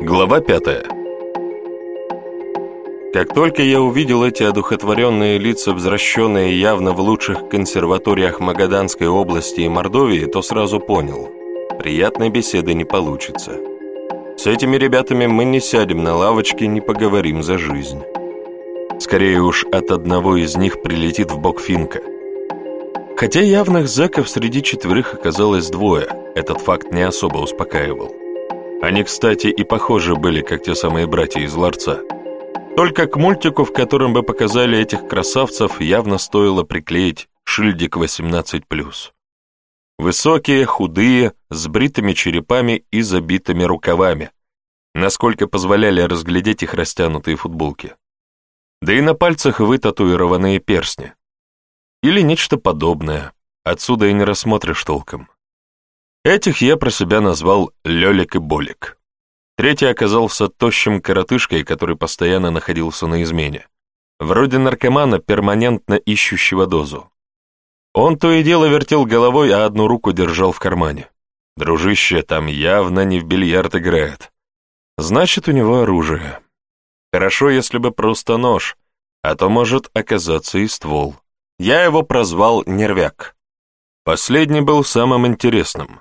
Глава пятая. Как только я увидел эти одухотворенные лица, возвращенные явно в лучших консерваториях Магаданской области и Мордовии, то сразу понял – приятной беседы не получится. С этими ребятами мы не сядем на лавочке, не поговорим за жизнь. Скорее уж от одного из них прилетит в бок финка. Хотя явных зэков среди четверых оказалось двое, этот факт не особо успокаивал. Они, кстати, и похожи были, как те самые братья из ларца. Только к мультику, в котором бы показали этих красавцев, явно стоило приклеить шильдик 18+. Высокие, худые, с бритыми черепами и забитыми рукавами, насколько позволяли разглядеть их растянутые футболки. Да и на пальцах вытатуированные перстни. Или нечто подобное, отсюда и не рассмотришь толком. Этих я про себя назвал Лёлик и Болик. Третий оказался тощим коротышкой, который постоянно находился на измене. Вроде наркомана, перманентно ищущего дозу. Он то и дело вертел головой, а одну руку держал в кармане. Дружище там явно не в бильярд играет. Значит, у него оружие. Хорошо, если бы просто нож, а то может оказаться и ствол. Я его прозвал Нервяк. Последний был самым интересным.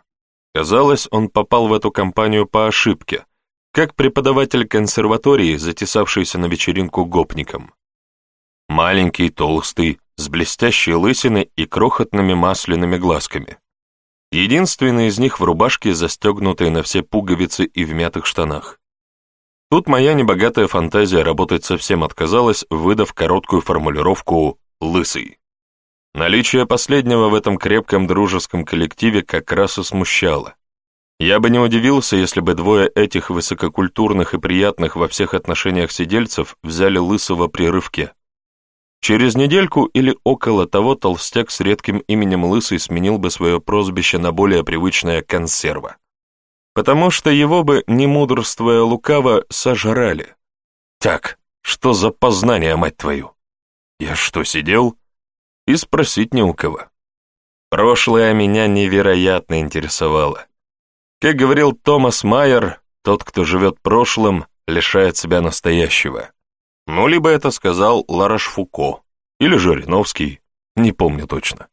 Казалось, он попал в эту компанию по ошибке, как преподаватель консерватории, затесавшийся на вечеринку гопником. Маленький, толстый, с блестящей лысиной и крохотными масляными глазками. Единственный из них в рубашке, застегнутой на все пуговицы и в мятых штанах. Тут моя небогатая фантазия работать совсем отказалась, выдав короткую формулировку «лысый». Наличие последнего в этом крепком дружеском коллективе как раз и смущало. Я бы не удивился, если бы двое этих высококультурных и приятных во всех отношениях сидельцев взяли лысого при. Через недельку или около того толстяк с редким именем Лысый сменил бы свое прозвище на более привычное «консерва». Потому что его бы, не мудрствуя лукаво, сожрали. Так, что за познание, мать твою? Я что, сидел? И спросить не у кого. Прошлое меня невероятно интересовало. Как говорил Томас Майер, тот, кто живет прошлым, лишает себя настоящего. Ну, либо это сказал Лараш Фуко, или Жириновский, не помню точно.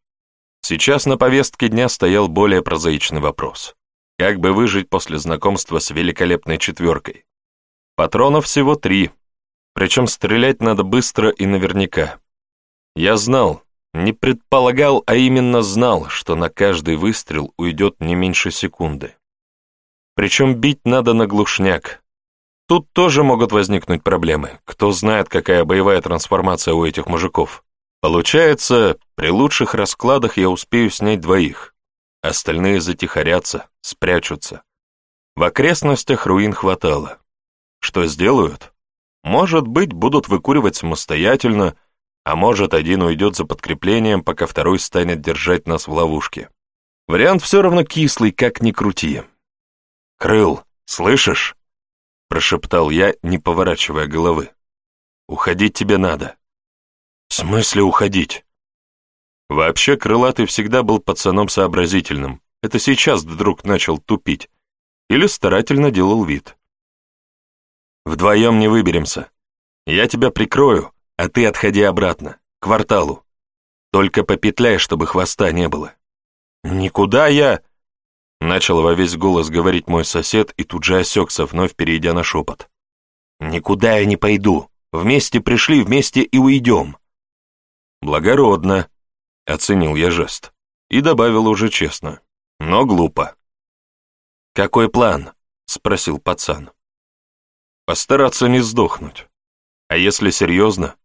Сейчас на повестке дня стоял более прозаичный вопрос. Как бы выжить после знакомства с великолепной четверкой? Патронов всего три, причем стрелять надо быстро и наверняка. Я знал, не предполагал, а именно знал, что на каждый выстрел уйдет не меньше секунды. Причем бить надо на глушняк. Тут тоже могут возникнуть проблемы. Кто знает, какая боевая трансформация у этих мужиков. Получается, при лучших раскладах я успею снять двоих. Остальные затихарятся, спрячутся. В окрестностях руин хватало. Что сделают? Может быть, будут выкуривать самостоятельно, а может, один уйдет за подкреплением, пока второй станет держать нас в ловушке. Вариант все равно кислый, как ни крути. «Крыл, слышишь?» — прошептал я, не поворачивая головы. «Уходить тебе надо». «В смысле уходить?» Вообще, Крылатый всегда был пацаном сообразительным. Это сейчас вдруг начал тупить. Или старательно делал вид. «Вдвоем не выберемся. Я тебя прикрою, а ты отходи обратно, к кварталу. Только попетляй, чтобы хвоста не было». «Никуда я...» Начал во весь голос говорить мой сосед и тут же осекся, вновь перейдя на шепот. «Никуда я не пойду. Вместе пришли, вместе и уйдем». «Благородно», — оценил я жест. И добавил уже честно. «Но глупо». «Какой план?» — спросил пацан. «Постараться не сдохнуть. А если серьезно,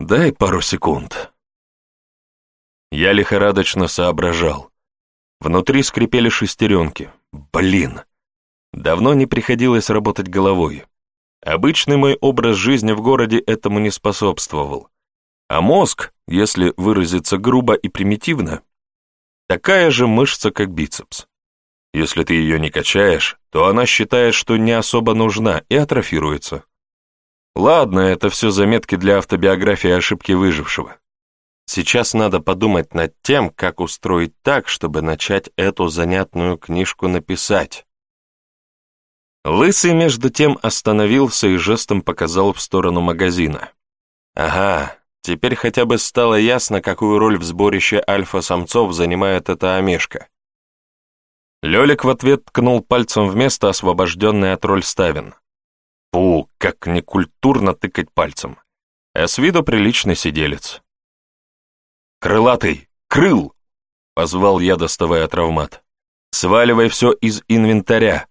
Дай пару секунд. Я лихорадочно соображал. Внутри скрипели шестеренки. Блин! Давно не приходилось работать головой. Обычный мой образ жизни в городе этому не способствовал. А мозг, если выразиться грубо и примитивно, такая же мышца, как бицепс. Если ты ее не качаешь, то она считает, что не особо нужна и атрофируется. Ладно, это все заметки для автобиографии ошибки выжившего. Сейчас надо подумать над тем, как устроить так, чтобы начать эту занятную книжку написать. Лысый между тем остановился и жестом показал в сторону магазина. Ага, теперь хотя бы стало ясно, какую роль в сборище альфа-самцов занимает эта омешка. Лёлик в ответ ткнул пальцем в место, освобожденное от роль ставен. Фу, как некультурно тыкать пальцем. А с виду приличный сиделец. «Крылатый! Крыл!» — позвал я, доставая травмат. «Сваливай все из инвентаря.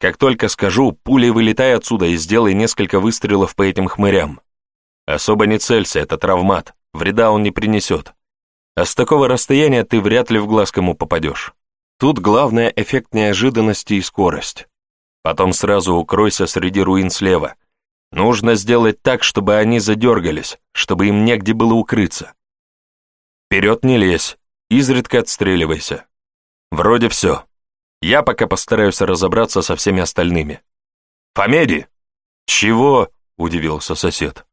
Как только скажу, пулей вылетай отсюда и сделай несколько выстрелов по этим хмырям. Особо не целься, это травмат, вреда он не принесет. А с такого расстояния ты вряд ли в глаз кому попадешь. Тут главное эффект неожиданности и скорость. Потом сразу укройся среди руин слева. Нужно сделать так, чтобы они задергались, чтобы им негде было укрыться. Вперед не лезь, изредка отстреливайся. Вроде все. Я пока постараюсь разобраться со всеми остальными. Фамеди! Чего? Удивился сосед.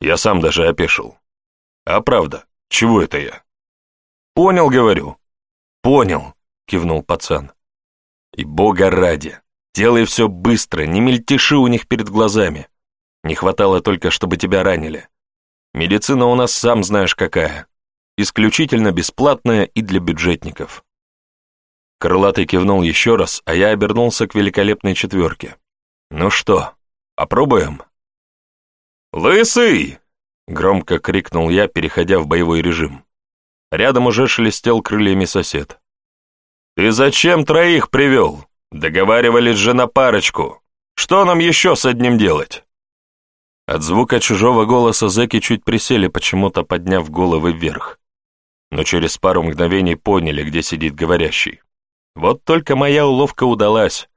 Я сам даже опешил. А правда, чего это я? Понял, говорю. Понял, кивнул пацан. И бога ради, делай все быстро, не мельтеши у них перед глазами. Не хватало только, чтобы тебя ранили. Медицина у нас сам знаешь какая. Исключительно бесплатная и для бюджетников. Крылатый кивнул еще раз, а я обернулся к великолепной четверке. «Ну что, попробуем?» «Лысый!» — громко крикнул я, переходя в боевой режим. Рядом уже шелестел крыльями сосед. «Ты зачем троих привел? Договаривались же на парочку. Что нам еще с одним делать?» От звука чужого голоса зэки чуть присели, почему-то подняв головы вверх. Но через пару мгновений поняли, где сидит говорящий. Вот только моя уловка удалась.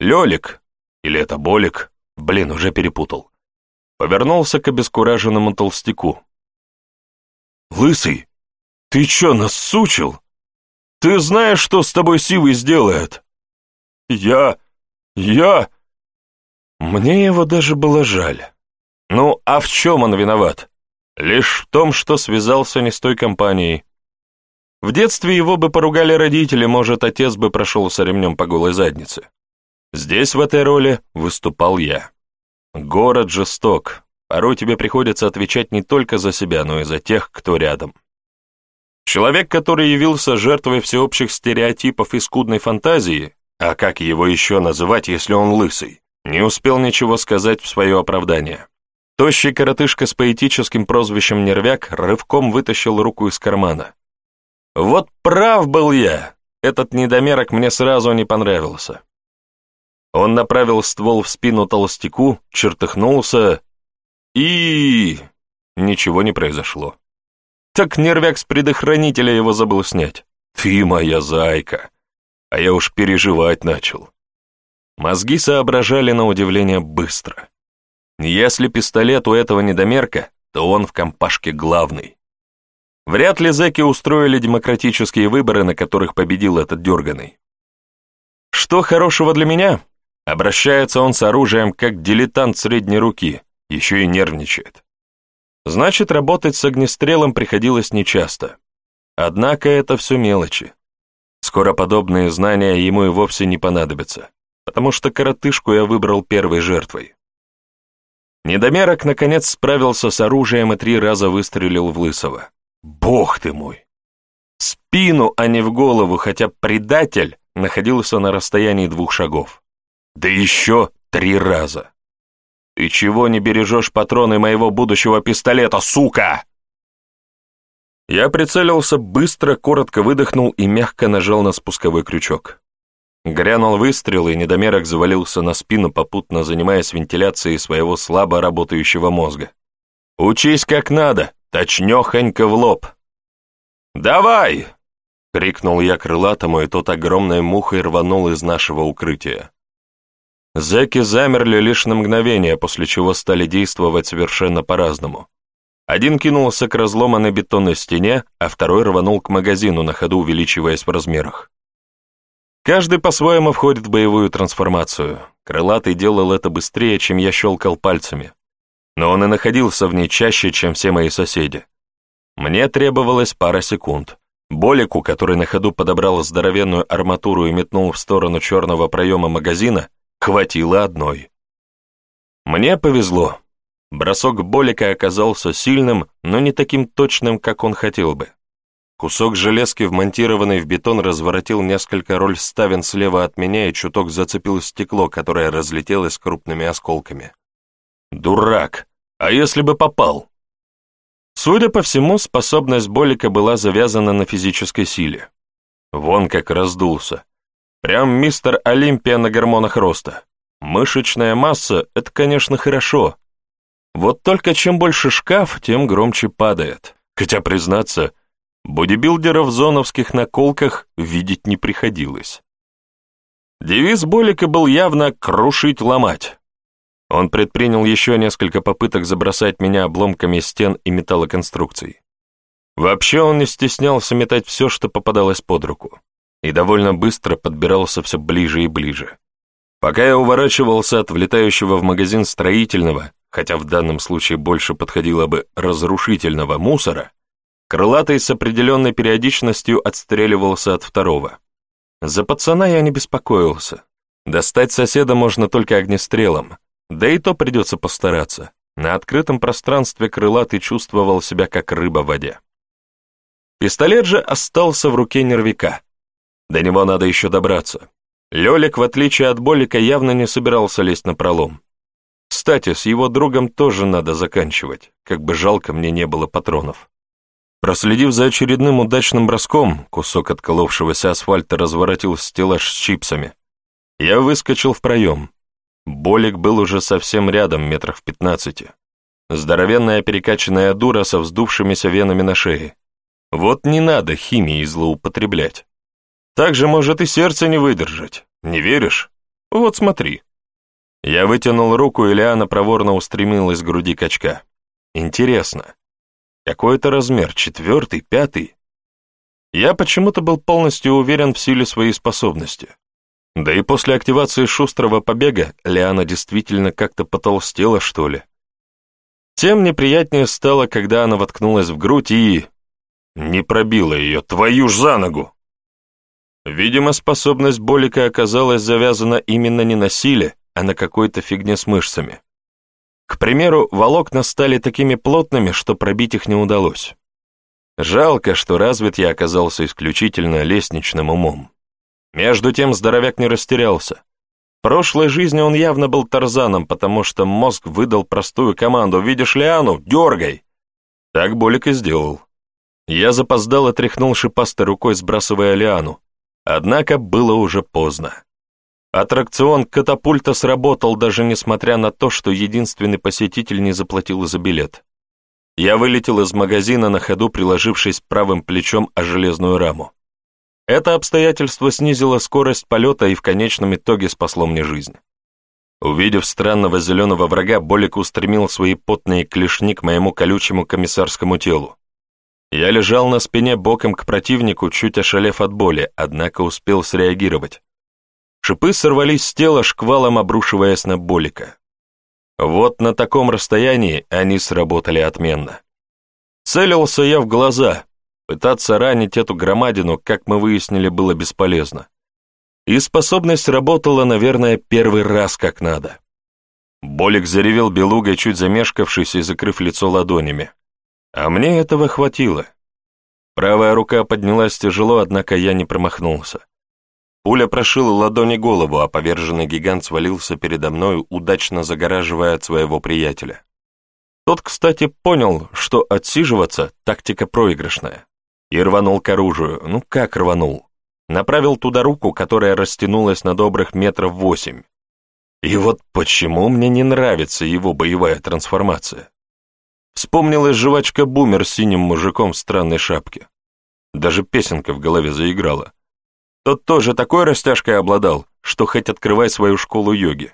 Лёлик, или это Болик, блин, уже перепутал, повернулся к обескураженному толстяку. «Лысый, ты чё, нас сучил? Ты знаешь, что с тобой Сивый сделает?» «Я... я...» Мне его даже было жаль. Ну, а в чем он виноват? Лишь в том, что связался не с той компанией. В детстве его бы поругали родители, может, отец бы прошелся ремнем по голой заднице. Здесь в этой роли выступал я. Город жесток. Порой тебе приходится отвечать не только за себя, но и за тех, кто рядом. Человек, который явился жертвой всеобщих стереотипов и скудной фантазии, а как его еще называть, если он лысый, не успел ничего сказать в свое оправдание. Тощий коротышка с поэтическим прозвищем Нервяк рывком вытащил руку из кармана. Вот прав был я, этот недомерок мне сразу не понравился. Он направил ствол в спину толстяку, чертыхнулся и... Ничего не произошло. Так нервяк с предохранителя его забыл снять. Ты моя зайка. А я уж переживать начал. Мозги соображали на удивление быстро. Если пистолет у этого недомерка, то он в компашке главный. Вряд ли зэки устроили демократические выборы, на которых победил этот дерганый. Что хорошего для меня? Обращается он с оружием как дилетант средней руки, еще и нервничает. Значит, работать с огнестрелом приходилось нечасто. Однако это все мелочи. Скоро подобные знания ему и вовсе не понадобятся, потому что коротышку я выбрал первой жертвой. Недомерок, наконец, справился с оружием и три раза выстрелил в Лысого. Бог ты мой! спину, а не в голову, хотя предатель находился на расстоянии двух шагов. Да еще три раза. Ты чего не бережешь патроны моего будущего пистолета, сука? Я прицелился быстро, коротко выдохнул и мягко нажал на спусковой крючок. Грянул выстрел, и недомерок завалился на спину, попутно занимаясь вентиляцией своего слабо работающего мозга. «Учись как надо, точнёхонько в лоб!» «Давай!» — крикнул я крылатому, и тот огромной мухой рванул из нашего укрытия. Зэки замерли лишь на мгновение, после чего стали действовать совершенно по-разному. Один кинулся к разломанной бетонной стене, а второй рванул к магазину, на ходу увеличиваясь в размерах. Каждый по-своему входит в боевую трансформацию. Крылатый делал это быстрее, чем я щелкал пальцами но он и находился в ней чаще, чем все мои соседи. Мне требовалось пара секунд. Болику, который на ходу подобрал здоровенную арматуру и метнул в сторону черного проема магазина, хватило одной. Мне повезло. Бросок Болика оказался сильным, но не таким точным, как он хотел бы. Кусок железки, вмонтированный в бетон, разворотил несколько роль ставен слева от меня и чуток зацепил стекло, которое разлетелось крупными осколками. Дурак! А если бы попал? Судя по всему, способность Болика была завязана на физической силе. Вон как раздулся. Прям мистер Олимпия на гормонах роста. Мышечная масса — это, конечно, хорошо. Вот только чем больше шкаф, тем громче падает. Хотя, признаться, бодибилдеров в зоновских наколках видеть не приходилось. Девиз Болика был явно «крушить, ломать». Он предпринял еще несколько попыток забросать меня обломками стен и металлоконструкций. Вообще он не стеснялся метать все, что попадалось под руку, и довольно быстро подбирался все ближе и ближе. Пока я уворачивался от влетающего в магазин строительного, хотя в данном случае больше подходило бы разрушительного мусора, крылатый с определенной периодичностью отстреливался от второго. За пацана я не беспокоился. Достать соседа можно только огнестрелом, да и то придется постараться. На открытом пространстве крылатый чувствовал себя как рыба в воде. Пистолет же остался в руке нервика. До него надо еще добраться. Лёлик, в отличие от Болика, явно не собирался лезть на пролом. Кстати, с его другом тоже надо заканчивать, как бы жалко мне не было патронов. Проследив за очередным удачным броском, кусок отколовшегося асфальта разворотил стеллаж с чипсами. Я выскочил в проем. Болик был уже совсем рядом, метрах в пятнадцати. Здоровенная перекачанная дура со вздувшимися венами на шее. Вот не надо химией злоупотреблять. Так же может и сердце не выдержать. Не веришь? Вот смотри. Я вытянул руку, и Лиана проворно устремилась к груди качка. Интересно, какой это размер, четвертый, пятый? Я почему-то был полностью уверен в силе своей способности. Да и после активации шустрого побега Лиана действительно как-то потолстела, что ли. Тем неприятнее стало, когда она воткнулась в грудь и... Не пробила ее, твою ж за ногу! Видимо, способность Болика оказалась завязана именно не на силе, а на какой-то фигне с мышцами. К примеру, волокна стали такими плотными, что пробить их не удалось. Жалко, что развит я оказался исключительно лестничным умом. Между тем здоровяк не растерялся. В прошлой жизни он явно был Тарзаном, потому что мозг выдал простую команду «Видишь Лиану? Дергай!» Так Болик и сделал. Я запоздало тряхнул шипастой рукой, сбрасывая Лиану. Однако было уже поздно. Аттракцион катапульта сработал, даже несмотря на то, что единственный посетитель не заплатил за билет. Я вылетел из магазина на ходу, приложившись правым плечом о железную раму. Это обстоятельство снизило скорость полета и в конечном итоге спасло мне жизнь. Увидев странного зеленого врага, Болик устремил свои потные клешни к моему колючему комиссарскому телу. Я лежал на спине боком к противнику, чуть ошалев от боли, однако успел среагировать. Шипы сорвались с тела, шквалом обрушиваясь на Болика. Вот на таком расстоянии они сработали отменно. Целился я в глаза, Пытаться ранить эту громадину, как мы выяснили, было бесполезно. И способность работала, наверное, первый раз как надо. Болик заревел белугой, чуть замешкавшись и закрыв лицо ладонями. А мне этого хватило. Правая рука поднялась тяжело, однако я не промахнулся. Пуля прошила ладони голову, а поверженный гигант свалился передо мной, удачно загораживая от своего приятеля. Тот, кстати, понял, что отсиживаться — тактика проигрышная и рванул к оружию. Ну как рванул? Направил туда руку, которая растянулась на добрых метров восемь. И вот почему мне не нравится его боевая трансформация? Вспомнилась жвачка Бумер с синим мужиком в странной шапке. Даже песенка в голове заиграла. Тот тоже такой растяжкой обладал, что хоть открывай свою школу йоги.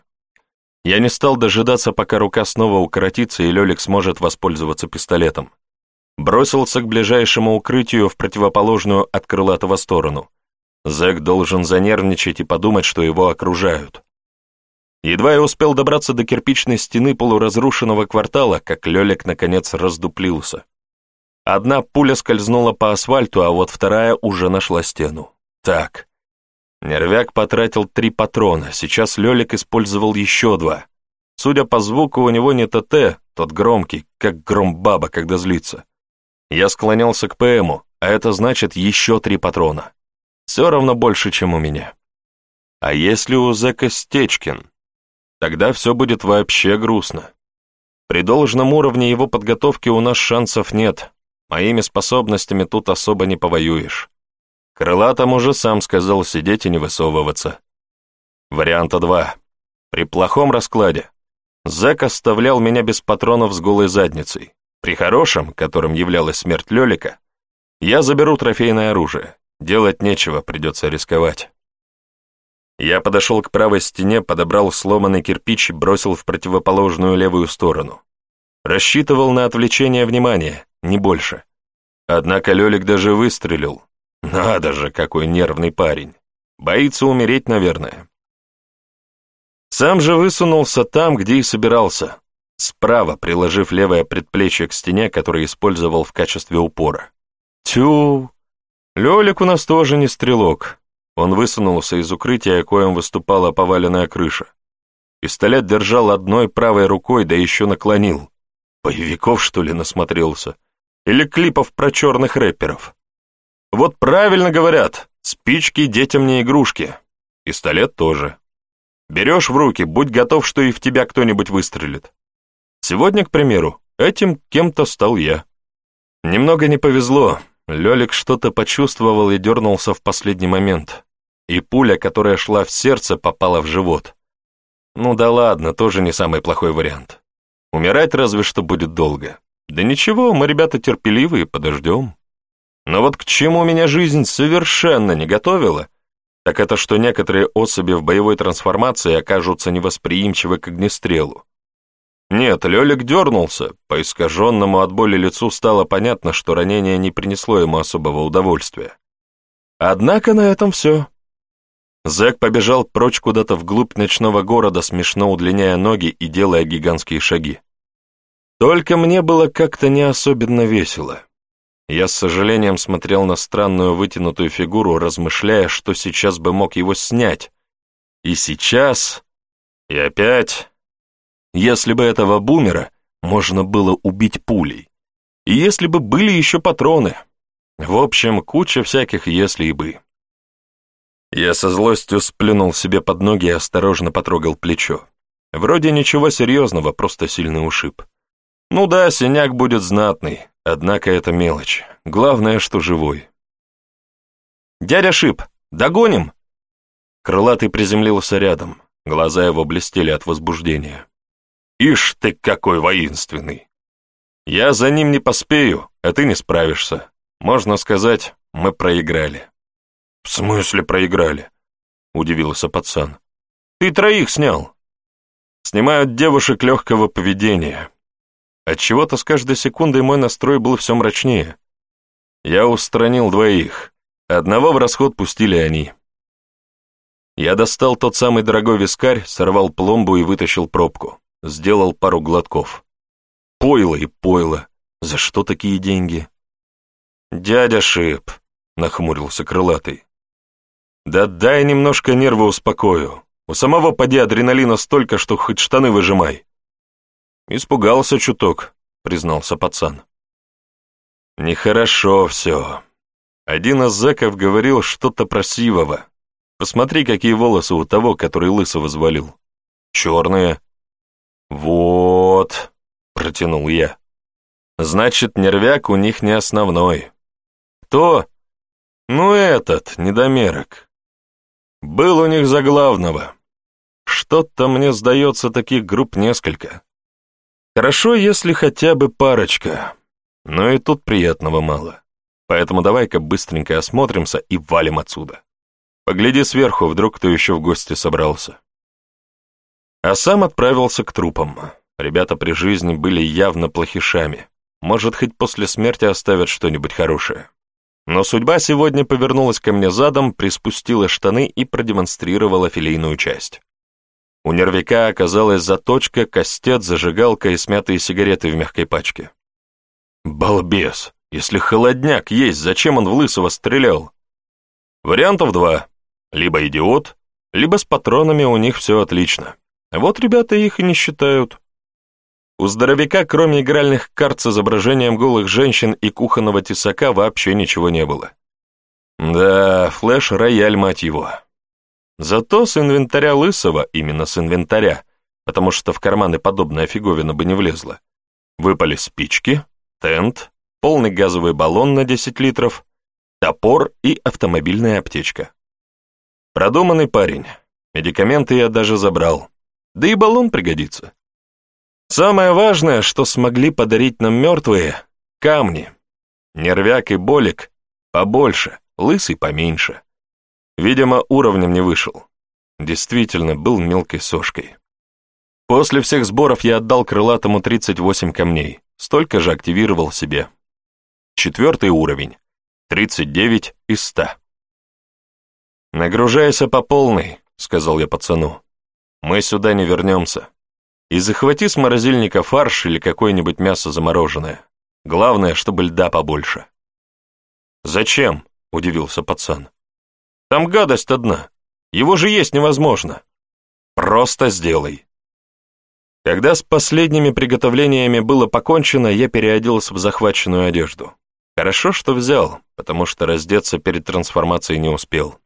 Я не стал дожидаться, пока рука снова укоротится и Лёлик сможет воспользоваться пистолетом бросился к ближайшему укрытию в противоположную от крылатого сторону. Зэк должен занервничать и подумать, что его окружают. Едва я успел добраться до кирпичной стены полуразрушенного квартала, как Лёлик наконец раздуплился. Одна пуля скользнула по асфальту, а вот вторая уже нашла стену. Так, Нервяк потратил три патрона, сейчас Лёлик использовал еще два. Судя по звуку, у него не ТТ, тот громкий, как гром баба, когда злится. Я склонялся к ПМу, а это значит еще три патрона. Все равно больше, чем у меня. А если у зэка Стечкин? Тогда все будет вообще грустно. При должном уровне его подготовки у нас шансов нет. Моими способностями тут особо не повоюешь. Крылатом уже сам сказал сидеть и не высовываться. Варианта два. При плохом раскладе. Зэк оставлял меня без патронов с голой задницей. При хорошем, которым являлась смерть Лёлика, я заберу трофейное оружие. Делать нечего, придется рисковать. Я подошел к правой стене, подобрал сломанный кирпич и бросил в противоположную левую сторону. Рассчитывал на отвлечение внимания, не больше. Однако Лёлик даже выстрелил. Надо же, какой нервный парень. Боится умереть, наверное. Сам же высунулся там, где и собирался, справа, приложив левое предплечье к стене, которое использовал в качестве упора. Тю! Лёлик у нас тоже не стрелок. Он высунулся из укрытия, коем выступала поваленная крыша. Пистолет держал одной правой рукой, да еще наклонил. Боевиков, что ли, насмотрелся? Или клипов про черных рэперов? Вот правильно говорят, спички детям не игрушки. Пистолет тоже. Берешь в руки, будь готов, что и в тебя кто-нибудь выстрелит. Сегодня, к примеру, этим кем-то стал я. Немного не повезло. Лёлик что-то почувствовал и дернулся в последний момент. И пуля, которая шла в сердце, попала в живот. Ну да ладно, тоже не самый плохой вариант. Умирать разве что будет долго. Да ничего, мы ребята терпеливые, подождем. Но вот к чему меня жизнь совершенно не готовила, так это что некоторые особи в боевой трансформации окажутся невосприимчивы к огнестрелу. Нет, Лёлик дернулся, по искаженному от боли лицу стало понятно, что ранение не принесло ему особого удовольствия. Однако на этом все. Зэк побежал прочь куда-то вглубь ночного города, смешно удлиняя ноги и делая гигантские шаги. Только мне было как-то не особенно весело. Я с сожалением смотрел на странную вытянутую фигуру, размышляя, что сейчас бы мог его снять. И сейчас... И опять... Если бы этого бумера можно было убить пулей. И если бы были еще патроны. В общем, куча всяких «если» и «бы». Я со злостью сплюнул себе под ноги и осторожно потрогал плечо. Вроде ничего серьезного, просто сильный ушиб. Ну да, синяк будет знатный, однако это мелочь. Главное, что живой. «Дядя Шип, догоним!» Крылатый приземлился рядом. Глаза его блестели от возбуждения. Ишь ты какой воинственный! Я за ним не поспею, а ты не справишься. Можно сказать, мы проиграли. В смысле проиграли? Удивился пацан. Ты троих снял. Снимают девушек легкого поведения. Отчего-то с каждой секундой мой настрой был все мрачнее. Я устранил двоих. Одного в расход пустили они. Я достал тот самый дорогой вискарь, сорвал пломбу и вытащил пробку сделал пару глотков. Пойло и пойло. За что такие деньги? Дядя Шип, нахмурился крылатый. Да дай немножко нервы успокою. У самого поди адреналина столько, что хоть штаны выжимай. Испугался чуток, признался пацан. Нехорошо все. Один из зэков говорил что-то про Сивова. Посмотри, какие волосы у того, который лысого звалил. Черные. «Вот», — протянул я. «Значит, нервяк у них не основной. Кто? Ну, этот, недомерок. Был у них за главного. Что-то мне сдается таких групп несколько. Хорошо, если хотя бы парочка, но и тут приятного мало. Поэтому давай-ка быстренько осмотримся и валим отсюда. Погляди сверху, вдруг кто еще в гости собрался». А сам отправился к трупам. Ребята при жизни были явно плохишами. Может, хоть после смерти оставят что-нибудь хорошее. Но судьба сегодня повернулась ко мне задом, приспустила штаны и продемонстрировала филейную часть. У нервика оказалась заточка, кастет, зажигалка и смятые сигареты в мягкой пачке. Балбес! Если холодняк есть, зачем он в Лысого стрелял? Вариантов два. Либо идиот, либо с патронами у них все отлично. Вот ребята их и не считают. У здоровяка, кроме игральных карт с изображением голых женщин и кухонного тесака, вообще ничего не было. Да, флеш-рояль, мать его. Зато с инвентаря Лысого, именно с инвентаря, потому что в карманы подобная фиговина бы не влезла, выпали спички, тент, полный газовый баллон на 10 литров, топор и автомобильная аптечка. Продуманный парень. Медикаменты я даже забрал. Да и баллон пригодится. Самое важное, что смогли подарить нам мертвые — камни. Нервяк и болик побольше, лысый поменьше. Видимо, уровнем не вышел. Действительно, был мелкой сошкой. После всех сборов я отдал крылатому 38 камней, столько же активировал себе. Четвертый уровень, 39 из 100. «Нагружайся по полной», — сказал я пацану. «Мы сюда не вернемся. И захвати с морозильника фарш или какое-нибудь мясо замороженное. Главное, чтобы льда побольше». «Зачем?» — удивился пацан. «Там гадость одна. Его же есть невозможно. Просто сделай». Когда с последними приготовлениями было покончено, я переоделся в захваченную одежду. Хорошо, что взял, потому что раздеться перед трансформацией не успел.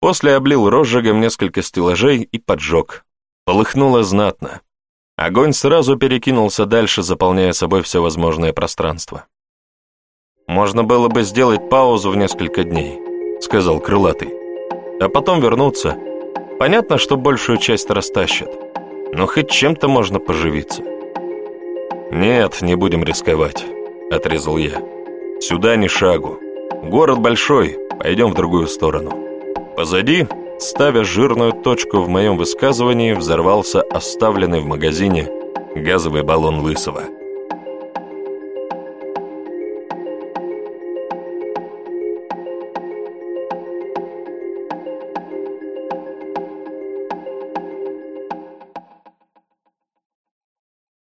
После облил розжигом несколько стеллажей и поджег. Полыхнуло знатно. Огонь сразу перекинулся дальше, заполняя собой все возможное пространство. «Можно было бы сделать паузу в несколько дней», — сказал Крылатый. «А потом вернуться. Понятно, что большую часть растащат, но хоть чем-то можно поживиться». «Нет, не будем рисковать», — отрезал я. «Сюда ни шагу. Город большой, пойдем в другую сторону». Позади Ставя жирную точку в моем высказывании, взорвался оставленный в магазине газовый баллон Лысого.